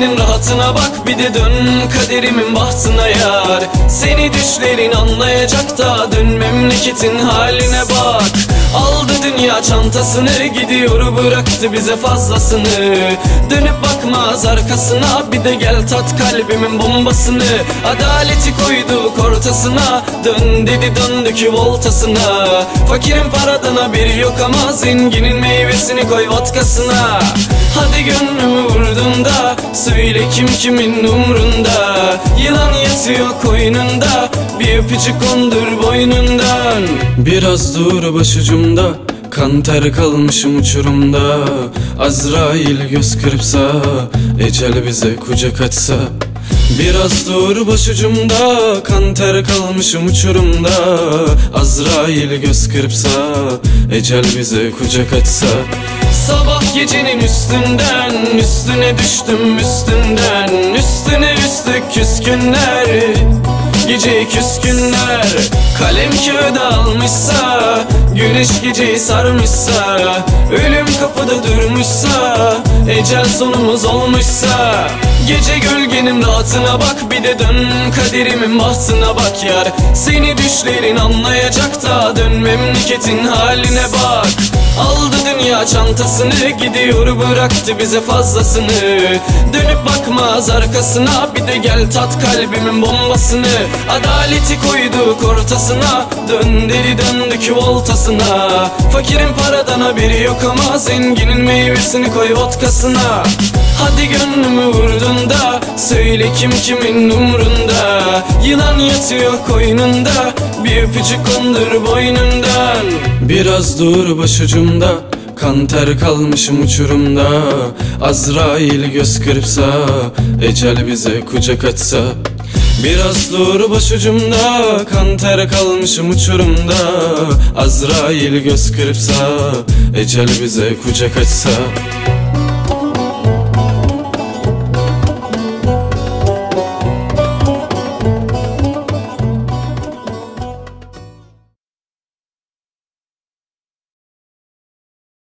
gölgenin rahatına bak Bir de dön kaderimin bahtına yar. Seni düşlerin anlayacak da Dön memleketin haline bak dünya çantasını Gidiyor bıraktı bize fazlasını. Dönüp bakmaz arkasına Bir de gel tat kalbimin bombasını. Adaleti koyduk ortasına Dön dedi döndük voltasına. Fakirin paradan haberi yok ama Zenginin meyvesini koy vodkasına. Hadi gönlümü vurdun da Söyle kim kimin umrunda. Yılan yatıyor koynunda Bir öpücük kondur boynundan. Biraz dur başucumda Kan ter kalmışım uçurumda Azrail göz kırpsa Ecel bize kucak açsa. Biraz dur başucumda Kan ter kalmışım uçurumda Azrail göz kırpsa Ecel bize kucak açsa. Sabah gecenin üstünden Üstüne düştüm üstünden Üstüne üstlük küskünler. Gece küskünler Kalem kağıda almışsa Güneş geceyi sarmışsa Ölüm kapıda durmuşsa Ecel sonumuz olmuşsa Gece gölgenin rahatına bak Bir de dön kaderimin bahtına bak yar. Seni düşlerin anlayacak da Dön memleketin haline bak Aldı dünya çantasını Gidiyor bıraktı bize fazlasını. Dönüp bakmaz arkasına Bir de gel tat kalbimin bombasını. Adaleti koyduk ortasına Dön deli döndük voltasına. Fakirin paradan haberi yok ama Zenginin meyvesini koy vodkasına Hadi gönlümü vurdun da Söyle kim kimin umrunda. Yılan yatıyor koynunda Bir öpücük kondur boynundan. Biraz dur başucumda Kan ter kalmışım uçurumda. Azrail göz kırpsa Ecel bize kucak açsa Biraz dur başucumda Kan ter kalmışım uçurumda. Azrail göz kırpsa Ecel bize kucak açsa